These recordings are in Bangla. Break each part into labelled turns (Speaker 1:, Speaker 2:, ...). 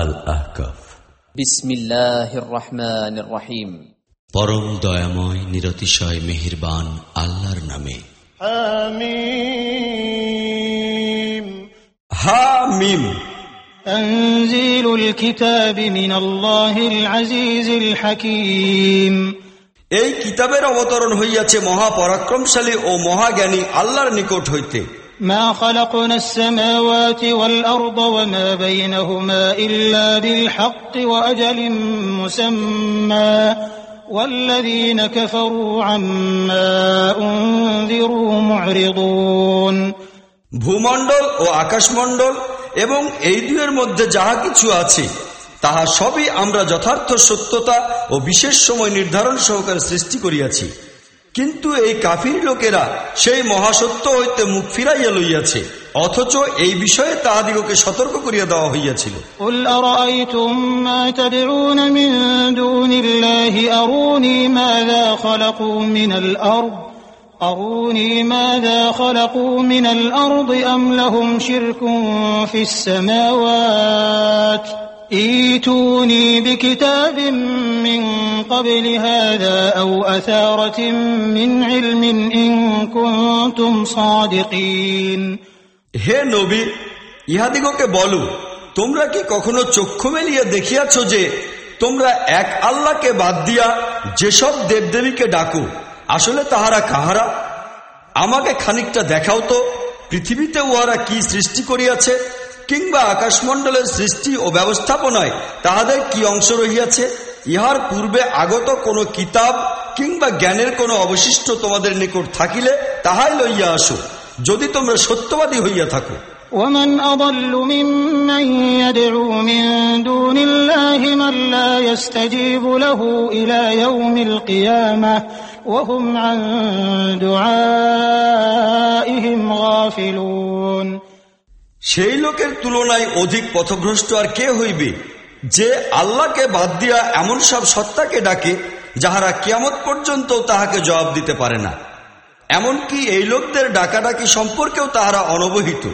Speaker 1: আল পরম দয়াময় নিরতিশয় মেহেরবান আল্লাহর
Speaker 2: নামে হামিম
Speaker 1: এই কিতাবের অবতরণ হইয়াছে মহাপরাক্রমশালী ও মহাজ্ঞানী আল্লাহর নিকট হইতে
Speaker 2: ما خلقنا السماوات والأرض وما بينهما إلا بالحق وأجل مسمى والذين كفروا عما أنذروا
Speaker 1: معرضون ভূমণ্ডল ও আকাশমণ্ডল এবং এই দুয়ের মধ্যে যাহা কিছু আছে তাহা সবই আমরা যথার্থ সত্যতা ও বিশেষ সময় নির্ধারণ সহকারে সৃষ্টি করিয়াছি কিন্তু এই কাফির লোকেরা সেই মহাসত্য হইতে মুখ ফিরাইয়া লইয়াছে অথচ এই বিষয়ে তাহাদিগকে সতর্ক করিয়া দেওয়া হইয়াছিল
Speaker 2: أروني ماذا خلقوا من الأرض أم لهم شرك في السماوات ايتوني بكتاب من قبل هذا او اثاره من علم ان كنتم
Speaker 1: صادقين হে নবী ইহাদিগকে বলো তোমরা কি কখনো চক্ষু মেলিয়া দেখিয়াছ যে তোমরা এক আল্লাহকে বাদ দিয়া যেসব দেবদেবীকে ডাকো আসলে তাহারা কাহারা আমাকে খানিকটা দেখাও তো পৃথিবীতে উহারা কি সৃষ্টি করিয়াছে কিংবা আকাশমণ্ডলের সৃষ্টি ও ব্যবস্থাপনায় তাহাদের কি অংশ রহিয়াছে ইহার পূর্বে আগত কোনো কিতাব কিংবা জ্ঞানের কোনো অবশিষ্ট তোমাদের নিকট থাকিলে তাহাই লইয়া আসো যদি তোমরা সত্যবাদী হইয়া থাকো
Speaker 2: ومن أضل ممن يدعو من دون الله من لا يستجيب له إلى يوم القيامة وهم عن دعائهم غافلون
Speaker 1: সেই লোকের তুলনায় অধিক পথভ্রষ্ট আর কে হইবে যে আল্লাহকে বাদ দিয়া এমন সব সত্তাকে ডাকে যাহারা কিয়ামত পর্যন্ত তাহাকে জবাব দিতে পারে না এমনকি এই লোকদের ডাকাডাকি সম্পর্কেও তাহারা অনবহিত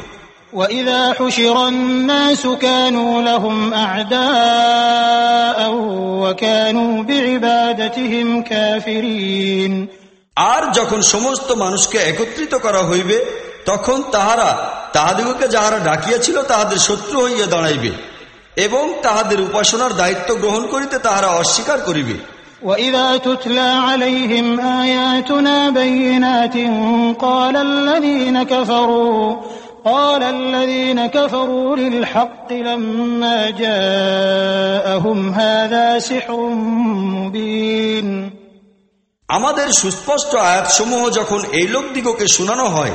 Speaker 1: আর যখন সমস্ত মানুষকে একত্রিত করা হইবে তখন তাহারা তাহাদিগকে যাহারা ডাকিয়াছিল তাহাদের শত্রু হইয়া দাঁড়াইবে এবং তাহাদের উপাসনার দায়িত্ব গ্রহণ করিতে তাহারা অস্বীকার করিবে আমাদের সুস্পষ্ট আয়াতসমূহ যখন এই লোকদিগকে শোনানো হয়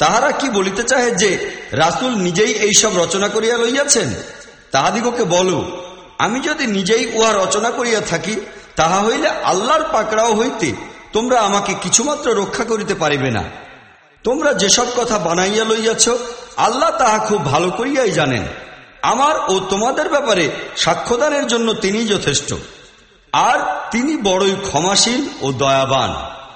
Speaker 1: তাহারা কি বলিতে চাহে যে রাসুল নিজেই এই সব রচনা করিয়া লইয়াছেন তাহাদিগকে বলো আমি যদি নিজেই উহা রচনা করিয়া থাকি তাহা হইলে আল্লাহর পাকড়াও হইতে তোমরা আমাকে কিছুমাত্র রক্ষা করিতে পারিবে না তোমরা যেসব কথা বানাইয়া লইয়াছ আল্লাহ তাহা খুব ভালো করিয়াই জানেন আমার ও তোমাদের ব্যাপারে সাক্ষ্যদানের জন্য তিনি যথেষ্ট আর তিনি বড়ই ক্ষমাশীল ও দয়াবান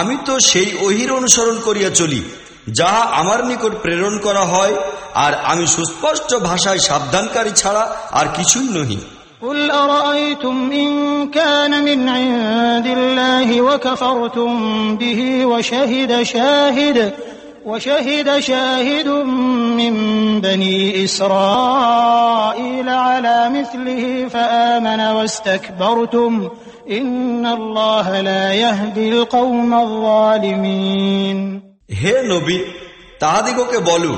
Speaker 1: আমি তো সেই অহির অনুসরণ করিয়া চলি যাহা আমার নিকট প্রেরণ করা হয় আর আমি সুস্পষ্ট ভাষায় সাবধানকারী ছাড়া আর কিছুই নহি
Speaker 2: قل وشهد شاهد من بني إسرائيل على مثله فآمن واستكبرتم إن الله لا يهدي القوم الظالمين
Speaker 1: হে নবী তাহাদিগকে বলো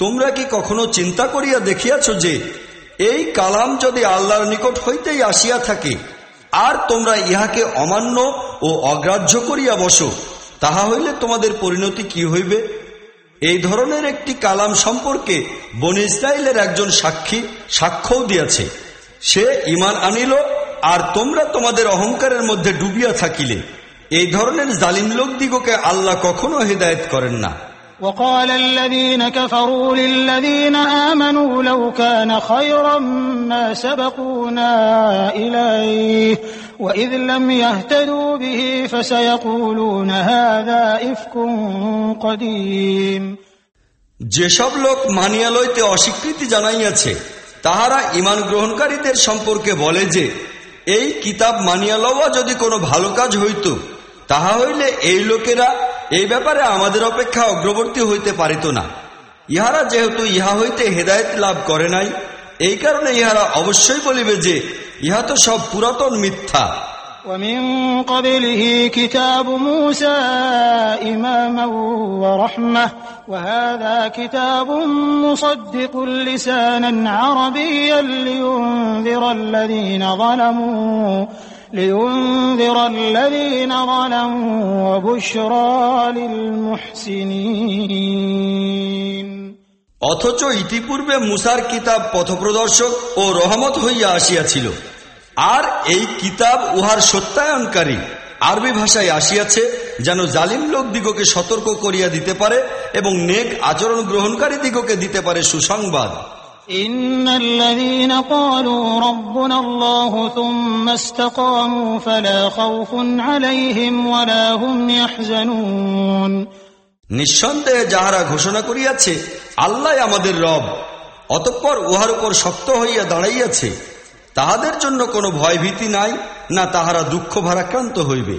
Speaker 1: তোমরা কি কখনো চিন্তা করিয়া দেখিয়াছ যে এই কালাম যদি আল্লাহর নিকট হইতেই আসিয়া থাকে আর তোমরা ইহাকে অমান্য ও অগ্রাহ্য করিয়া বসো তাহা হইলে তোমাদের পরিণতি কি হইবে এই ধরনের একটি কালাম সম্পর্কে বন ইসরায়েলের একজন সাক্ষী সাক্ষ্যও দিয়াছে সে ইমান আনিল আর তোমরা তোমাদের অহংকারের মধ্যে ডুবিয়া থাকিলে এই ধরনের জালিম লোকদিগকে আল্লাহ কখনো হৃদায়ত করেন না
Speaker 2: وقال وإذ لم يهتدوا به فسيقولون هذا إفك قديم
Speaker 1: যেসব লোক মানিয়া লইতে অস্বীকৃতি জানাইয়াছে তাহারা ইমান গ্রহণকারীদের সম্পর্কে বলে যে এই কিতাব মানিয়া লওয়া যদি কোনো ভালো কাজ হইত তাহা হইলে এই লোকেরা এই ব্যাপারে আমাদের অপেক্ষা অগ্রবর্তী হইতে পারিত না ইহারা যেহেতু ইহা হইতে হেদায়ত লাভ করে নাই এই কারণে ইহারা অবশ্যই বলিবে যে ইহা তো সব পুরাতন মিথ্যা
Speaker 2: ومن قبله كتاب موسى إماما ورحمة وهذا كتاب مصدق لسانا عربيا لينذر الذين ظلموا لينذر الذين ظلموا وبشرى
Speaker 1: للمحسنين অথচ ইতিপূর্বে মুসার কিতাব পথপ্রদর্শক ও রহমত হইয়া আসিয়াছিল আর এই কিতাব উহার সত্যায়নকারী আরবি ভাষায় আসিয়াছে যেন জালিম লোকদিগকে সতর্ক করিয়া দিতে পারে এবং নেক আচরণ গ্রহণকারী দিগকে দিতে পারে সুসংবাদ নিঃসন্দেহে যাহারা ঘোষণা করিয়াছে আল্লাহ আমাদের রব অতঃপর উহার উপর শক্ত হইয়া দাঁড়াইয়াছে তাহাদের জন্য কোনো ভয়ভীতি নাই না তাহারা দুঃখ ভারাক্রান্ত হইবে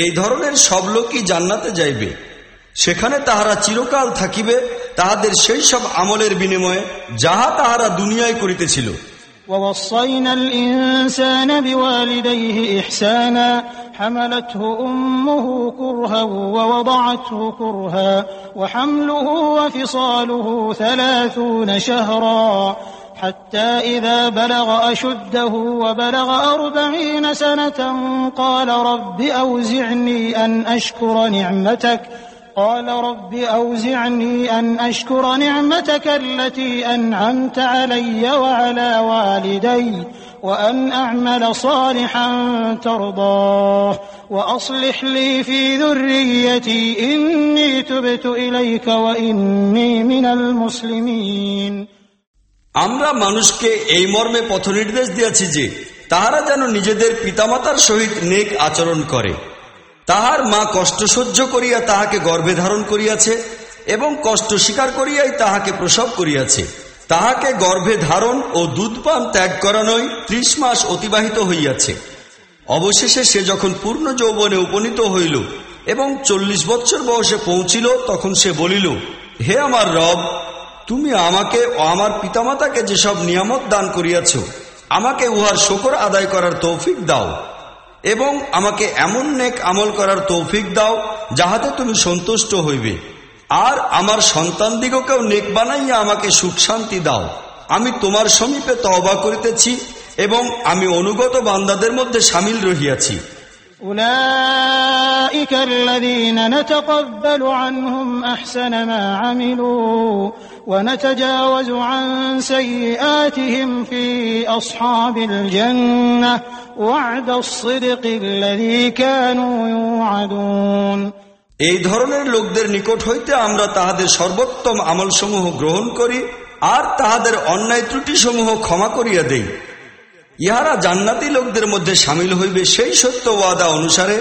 Speaker 1: এই ধরনের সব লোকই জান্নাতে যাইবে সেখানে তাহারা চিরকাল থাকিবে তাহাদের সেই সব আমলের বিনিময়ে যাহা তাহারা দুনিয়ায় করিতেছিল
Speaker 2: ووصينا الإنسان بوالديه إحسانا حملته أمه كرها ووضعته كرها وحمله وفصاله ثلاثون شهرا حتى إذا بلغ أشده وبلغ أربعين سنة قال رب أوزعني أن أشكر نعمتك قال رب أوزعني أن أشكر نعمتك التي أنعمت علي وعلى والدي وأن أعمل صالحا ترضاه وأصلح لي في ذريتي إني تبت إليك وإني من المسلمين
Speaker 1: আমরা মানুষকে এই মর্মে পথনির্দেশ দিয়েছি যে তাহারা যেন নিজেদের পিতামাতার সহিত নেক আচরণ করে তাহার মা কষ্ট সহ্য করিয়া তাহাকে গর্ভে ধারণ করিয়াছে এবং কষ্ট স্বীকার করিয়াই তাহাকে প্রসব করিয়াছে তাহাকে গর্ভে ধারণ ও দুধপান ত্যাগ করানোই ত্রিশ মাস অতিবাহিত হইয়াছে অবশেষে সে যখন পূর্ণ যৌবনে উপনীত হইল এবং চল্লিশ বছর বয়সে পৌঁছিল তখন সে বলিল হে আমার রব তুমি আমাকে ও আমার পিতামাতাকে যেসব নিয়ামত দান করিয়াছ আমাকে উহার শকর আদায় করার তৌফিক দাও এবং আমাকে এমন নেক আমল করার তৌফিক দাও যাহাতে তুমি সন্তুষ্ট হইবে আর আমার সন্তান দিগকেও নেক বানাইয়া আমাকে সুখ শান্তি দাও আমি তোমার সমীপে তবা করিতেছি এবং আমি অনুগত বান্দাদের মধ্যে সামিল রহিয়াছি
Speaker 2: أولئك الذين نتقبل عنهم أحسن ونتجاوز عن سيئاتهم في أصحاب الجنة وعد الصدق الذي كانوا يوعدون
Speaker 1: এই ধরনের লোকদের নিকট হইতে আমরা তাহাদের সর্বোত্তম আমলসমূহ গ্রহণ করি আর তাহাদের অন্যায় ত্রুটিসমূহ ক্ষমা করিয়া দেই ইহারা জান্নাতি লোকদের মধ্যে সামিল হইবে সেই সত্য ওয়াদা অনুসারে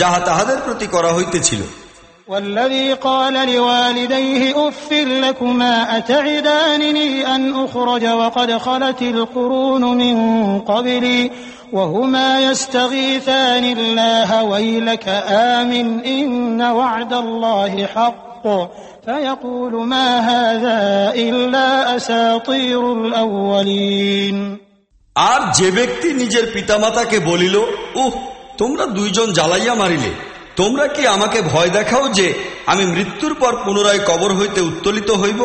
Speaker 1: যাহা তাহাদের প্রতি করা হইতেছিল
Speaker 2: والذي قال لوالديه أف لكما أتعدانني أن أخرج وقد خلت القرون من قبلي وهما يستغيثان الله ويلك آمن إن وعد الله حق فيقول ما هذا إلا أساطير الأولين
Speaker 1: আর যে ব্যক্তি নিজের পিতামাতাকে বলিল উহ তোমরা দুইজন জ্বালাইয়া মারিলে তোমরা কি আমাকে ভয় দেখাও যে আমি মৃত্যুর পর পুনরায় কবর হইতে উত্তোলিত হইব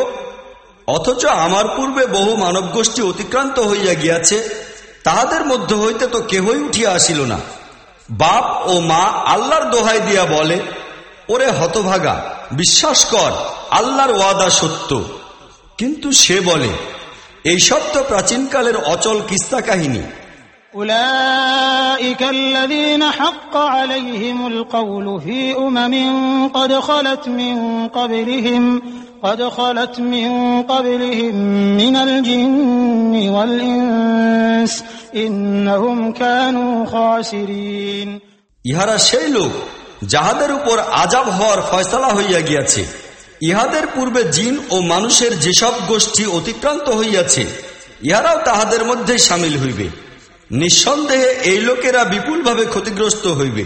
Speaker 1: অথচ আমার পূর্বে বহু মানবগোষ্ঠী অতিক্রান্ত হইয়া গিয়াছে তাহাদের মধ্য হইতে তো কেহই উঠিয়া আসিল না বাপ ও মা আল্লাহর দোহাই দিয়া বলে ওরে হতভাগা বিশ্বাস কর আল্লাহর ওয়াদা সত্য কিন্তু সে বলে এইসব তো প্রাচীনকালের অচল কিস্তা কাহিনী
Speaker 2: أولئك الذين حق عليهم القول في أمم قد خلت من قبلهم قد خلت من قبلهم من الجن والإنس إنهم كانوا خاسرين
Speaker 1: ইহারা সেই লোক যাহাদের উপর আজাব হওয়ার ফয়সলা হইয়া গিয়াছে ইহাদের পূর্বে জিন ও মানুষের যেসব গোষ্ঠী অতিক্রান্ত হইয়াছে ইহারাও তাহাদের মধ্যে সামিল হইবে নিঃসন্দেহে এই লোকেরা বিপুলভাবে ক্ষতিগ্রস্ত হইবে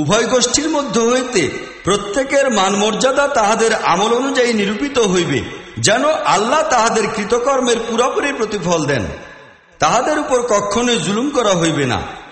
Speaker 1: উভয় গোষ্ঠীর মধ্য হইতে প্রত্যেকের মানমর্যাদা তাহাদের আমল অনুযায়ী নিরূপিত হইবে যেন আল্লাহ তাহাদের কৃতকর্মের পুরাপুরি প্রতিফল দেন তাহাদের উপর কখনোই জুলুম করা হইবে না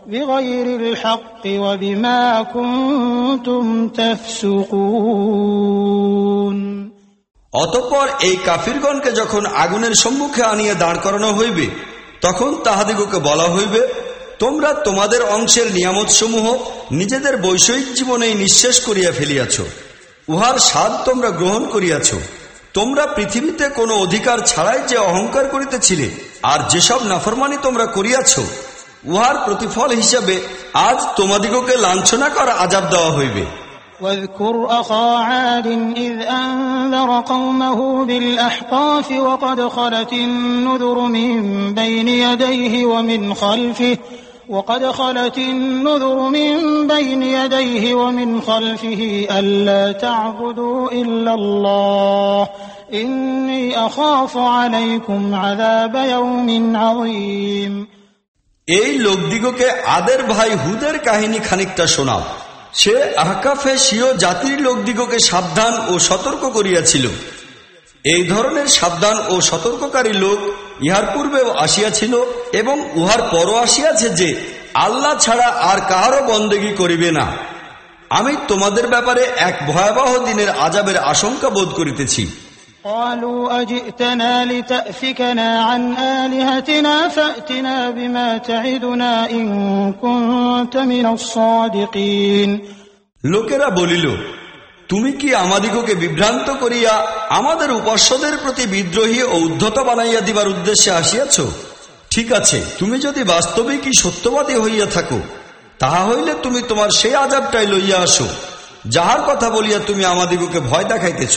Speaker 2: অতপর
Speaker 1: অতঃপর এই কাফিরগণকে যখন আগুনের সম্মুখে আনিয়ে দাঁড় করানো হইবে তখন তাহাদিগকে বলা হইবে তোমরা তোমাদের অংশের নিয়ামতসমূহ নিজেদের বৈষয়িক জীবনেই নিঃশেষ করিয়া ফেলিয়াছ উহার স্বাদ তোমরা গ্রহণ করিয়াছ তোমরা পৃথিবীতে কোনো অধিকার ছাড়াই যে অহংকার করিতেছিলে আর যেসব নাফরমানি তোমরা করিয়াছ উহার প্রতিফল হিসাবে আজ তোমাদিগকে লাঞ্ছনা কর আজাব দেওয়া হইবে
Speaker 2: واذكر أخا عاد إذ أنذر قومه بالأحقاف وقد خلت النذر من بين يديه ومن خلفه وقد خلت النذر من بين يديه ومن خلفه ألا تعبدوا إلا الله إني أخاف عليكم عذاب يوم عظيم
Speaker 1: এই লোকদিগকে আদের ভাই হুদের কাহিনী খানিকটা শোনাও সে আহকাফে সিও জাতির লোকদিগকে সাবধান ও সতর্ক করিয়াছিল এই ধরনের সাবধান ও সতর্ককারী লোক ইহার পূর্বেও আসিয়াছিল এবং উহার পরও আসিয়াছে যে আল্লাহ ছাড়া আর কাহারও বন্দেগি করিবে না আমি তোমাদের ব্যাপারে এক ভয়াবহ দিনের আজাবের আশঙ্কা বোধ করিতেছি
Speaker 2: লোকেরা বলিল তুমি কি আমাদিগকে বিভ্রান্ত
Speaker 1: করিয়া আমাদের উপাস্যদের প্রতি বিদ্রোহী ও উদ্ধত বানাইয়া দিবার উদ্দেশ্যে আসিয়াছ ঠিক আছে তুমি যদি কি সত্যবাদী হইয়া থাকো তাহা হইলে তুমি তোমার সেই আজাবটাই লইয়া আসো যাহার কথা বলিয়া তুমি আমাদিগকে ভয় দেখাইতেছ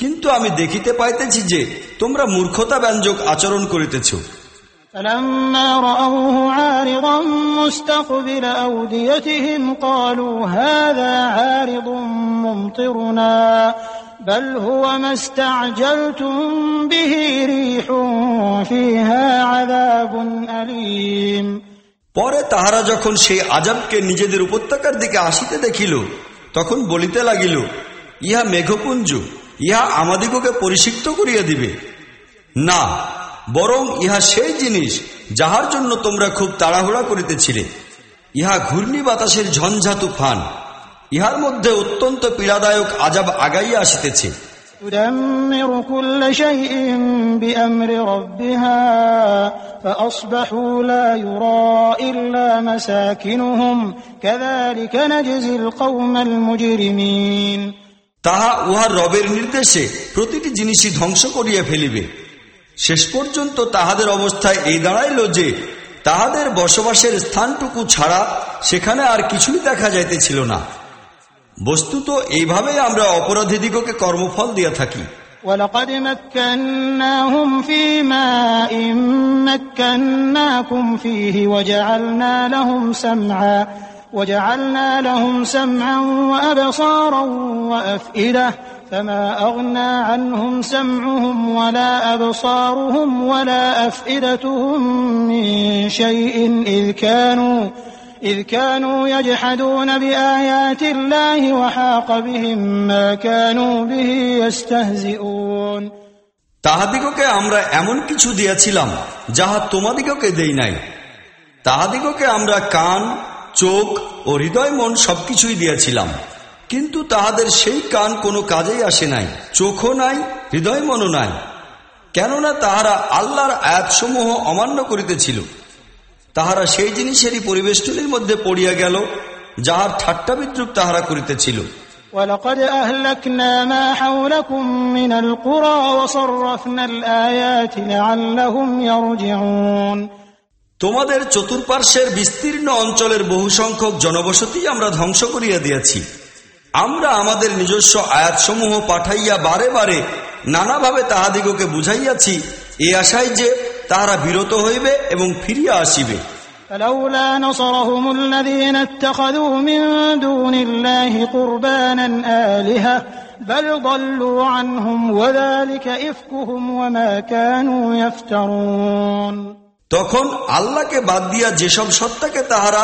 Speaker 1: কিন্তু আমি দেখিতে পাইতেছি যে তোমরা মূর্খতা ব্যঞ্জক আচরণ করিতেছ
Speaker 2: পরে তাহারা
Speaker 1: যখন সেই আজাবকে নিজেদের উপত্যকার দিকে আসিতে দেখিল তখন বলিতে লাগিল ইহা মেঘপুঞ্জু ইহা আমাদিগকে পরিষিক্ত করিয়া দিবে না বরং ইহা সেই জিনিস যাহার জন্য তোমরা খুব তাড়াহুড়া করিতেছিলে ইহা ঘূর্ণি বাতাসের ঝঞ্ঝাতু ফান ইহার মধ্যে অত্যন্ত পীড়াদায়ক আজাব আগাইয়া আসিতেছে
Speaker 2: تدمر كل
Speaker 1: তাহা উহার রবের নির্দেশে প্রতিটি জিনিসই ধ্বংস করিয়া ফেলিবে শেষ পর্যন্ত তাহাদের অবস্থায় এই দাঁড়াইল যে তাহাদের বসবাসের স্থানটুকু ছাড়া সেখানে আর কিছুই দেখা যাইতেছিল না বস্তুত এইভাবেই আমরা অপরাধীদিগকে কর্মফল দিয়া থাকি
Speaker 2: ولقد مكناهم في ماء مكناكم فيه وجعلنا لهم سمعا وجعلنا لهم سمعا وأبصارا وأفئدة فما أغنى عنهم سمعهم ولا أبصارهم ولا أفئدتهم من شيء إذ كانوا إذ كانوا يجحدون بآيات الله وحاق بهم ما كانوا به يستهزئون
Speaker 1: তাহাদিগকে আমরা এমন কিছু দিয়াছিলাম যাহা তোমাদিগকে দেই নাই তাহাদিগকে আমরা কান চোখ ও হৃদয় মন সবকিছুই দিয়েছিলাম কিন্তু তাহাদের সেই কান কোনো কাজেই আসে নাই চোখও নাই হৃদয় মনও নাই কেননা তাহারা আল্লাহর আয়াতসমূহ অমান্য করিতেছিল তাহারা সেই জিনিসেরই পরিবেষ্টনের মধ্যে পড়িয়া গেল যাহার ঠাট্টা বিদ্রুপ তাহারা করিতেছিল
Speaker 2: ولقد
Speaker 1: তোমাদের চতুর্পার্শ্বের বিস্তীর্ণ অঞ্চলের বহু সংখ্যক জনবসতি আমরা ধ্বংস করিয়া দিয়েছি আমরা আমাদের নিজস্ব আয়াতসমূহ পাঠাইয়া বারে বারে নানাভাবে তাহাদিগকে বুঝাইয়াছি এ আশায় যে তাহারা বিরত হইবে এবং ফিরিয়া আসিবে তখন আল্লাহকে বাদ দিয়া যেসব সত্তাকে তাহারা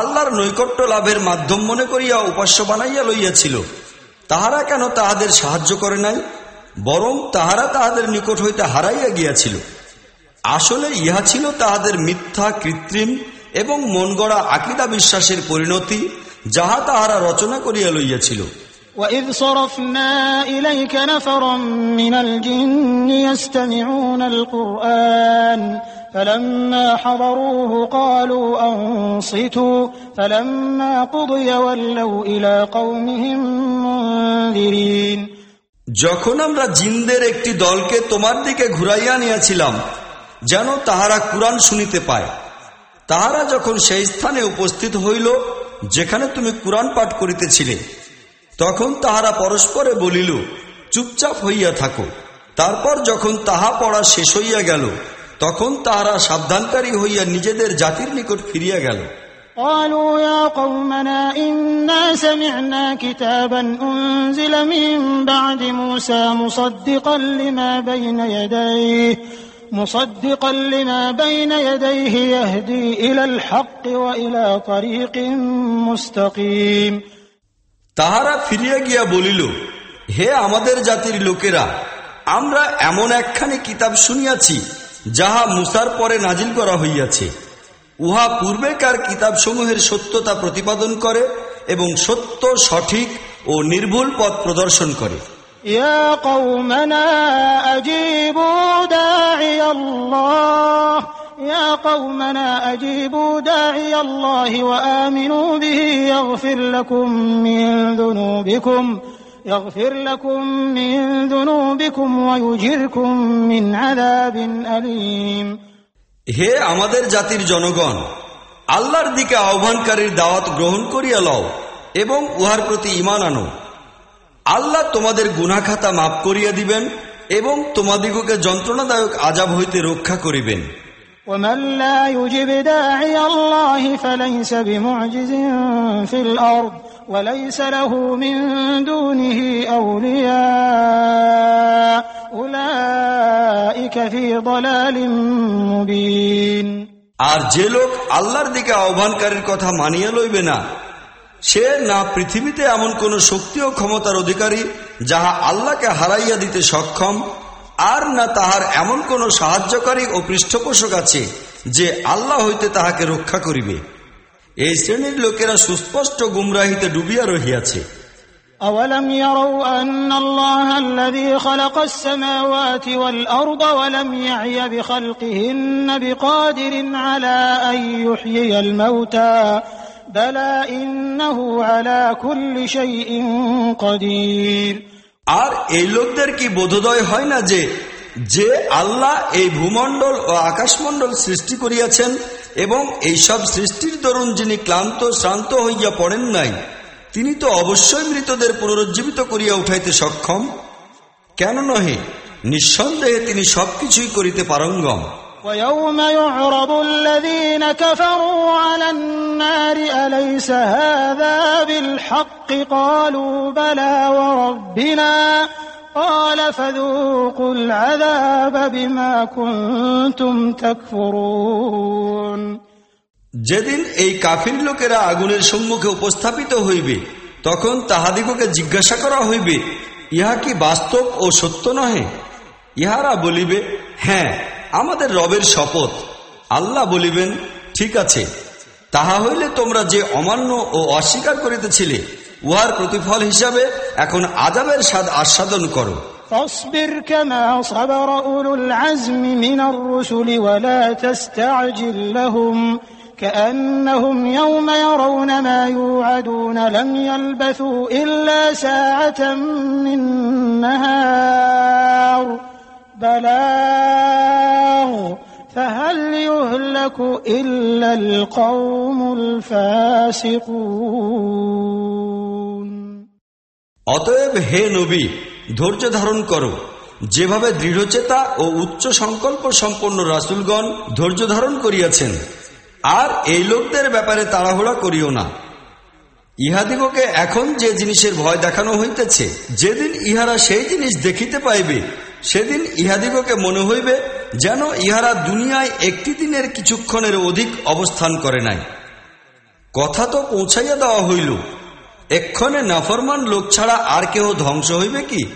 Speaker 1: আল্লাহর নৈকট্য লাভের মাধ্যম মনে করিয়া উপাস্য বানাইয়া লইয়াছিল তাহারা কেন তাহাদের সাহায্য করে নাই বরং তাহারা তাহাদের নিকট হইতে হারাইয়া গিয়াছিল আসলে ইহা ছিল তাহাদের মিথ্যা কৃত্রিম এবং মন গড়া আকিদা বিশ্বাসের পরিণতি যাহা তাহারা রচনা করিয়া লইয়াছিল
Speaker 2: وَإِذْ صَرَفْنَا إِلَيْكَ نَفَرًا مِنَ الْجِنِّ يَسْتَمِعُونَ الْقُرْآنَ فلما حضروه قالوا أنصتوا فلما قضي ولوا إلى قومهم منذرين
Speaker 1: যখন আমরা জিনদের একটি দলকে তোমার দিকে ঘুরাইয়া নিয়েছিলাম যেন তাহারা কুরআন শুনিতে পায় তাহারা যখন সেই স্থানে উপস্থিত হইল যেখানে তুমি কুরআন পাঠ করিতেছিলে তখন তাহারা পরস্পরে বলিল চুপচাপ হইয়া থাকো তারপর যখন তাহা পড়া শেষ হইয়া গেল তখন তাহারা সাবধানকারী হইয়া নিজেদের জাতির নিকট ফিরিয়া গেল
Speaker 2: قالوا يا قومنا إنا سمعنا كتابا أنزل من بعد موسى مصدقا لما بين يديه مصدقا لما بين يديه يهدي إلى الحق وإلى
Speaker 1: طريق مستقيم তাহারা ফিরিয়া গিয়া বলিল হে আমাদের জাতির লোকেরা আমরা এমন একখানি কিতাব শুনিয়াছি যাহা মুসার পরে নাজিল করা হইয়াছে উহা পূর্বেকার কিতাবসমূহের সত্যতা প্রতিপাদন করে এবং সত্য সঠিক ও নির্ভুল পথ প্রদর্শন করে
Speaker 2: يا হে
Speaker 1: আমাদের জাতির জনগণ আল্লাহর দিকে আহ্বানকারীর দাওয়াত গ্রহণ করিয়া লও এবং উহার প্রতি ইমান আনো আল্লাহ তোমাদের গুনাখাতা মাফ করিয়া দিবেন এবং তোমাদিগকে যন্ত্রণাদায়ক আজাব হইতে রক্ষা করিবেন
Speaker 2: ومن لا يجب وليس له من دونه أولياء أولئك في ضلال
Speaker 1: مبين আর যে লোক আল্লাহর দিকে আহ্বানকারীর কথা মানিয়ে লইবে না সে না পৃথিবীতে এমন কোন শক্তি ও ক্ষমতার অধিকারী যাহা আল্লাহকে হারাইয়া দিতে সক্ষম আর না তাহার এমন কোন সাহায্যকারী ও পৃষ্ঠপোষক আছে যে আল্লাহ হইতে তাহাকে রক্ষা করিবে এই শ্রেণীর লোকেরা সুস্পষ্ট গুমরাহিতে ডুবিয়া রহিয়াছে
Speaker 2: أولم يروا أن الله الذي خلق السماوات والأرض ولم يعي بخلقهن بقادر على أن يحيي الموتى بلى إنه على كل شيء قدير
Speaker 1: আর এই লোকদের কি বোধোদয় হয় না যে যে আল্লাহ এই ভূমণ্ডল ও আকাশমণ্ডল সৃষ্টি করিয়াছেন এবং এইসব সৃষ্টির দরুন যিনি ক্লান্ত শ্রান্ত হইয়া পড়েন নাই তিনি তো অবশ্যই মৃতদের পুনরুজ্জীবিত করিয়া উঠাইতে সক্ষম কেন নহে নিঃসন্দেহে তিনি সবকিছুই করিতে পারঙ্গম
Speaker 2: ويوم يعرض
Speaker 1: যেদিন এই কাফির লোকেরা আগুনের সম্মুখে উপস্থাপিত হইবে তখন তাহাদিগকে জিজ্ঞাসা করা হইবে ইহা কি বাস্তব ও সত্য নহে ইহারা বলিবে হ্যাঁ আমাদের রবের শপথ আল্লাহ বলিবেন ঠিক আছে তাহা হইলে তোমরা যে অমান্য ও অস্বীকার করিতেছিলে উহার প্রতিফল হিসাবে এখন আজাবের স্বাদ আস্বাদন করো
Speaker 2: فاصبر كما صبر أولو العزم من الرسل ولا تستعجل لهم كأنهم يوم يرون ما يوعدون لم يلبثوا إلا ساعة من نهار بلاغ فهل يهلك إلا القوم الفاسقون
Speaker 1: অতএব হে নবী ধৈর্য ধারণ করো যেভাবে দৃঢ়চেতা ও উচ্চ সংকল্প সম্পন্ন রাসুলগণ ধৈর্য ধারণ করিয়াছেন আর এই লোকদের ব্যাপারে তাড়াহুড়া করিও না ইহাদিগকে এখন যে জিনিসের ভয় দেখানো হইতেছে যেদিন ইহারা সেই জিনিস দেখিতে পাইবে সেদিন ইহাদিগকে মনে হইবে যেন ইহারা দুনিয়ায় একটি দিনের কিছুক্ষণের অধিক অবস্থান করে নাই কথা তো পৌঁছাইয়া দেওয়া হইল এক্ষণে নাফরমান লোক ছাড়া আর কেহ ধ্বংস হইবে কি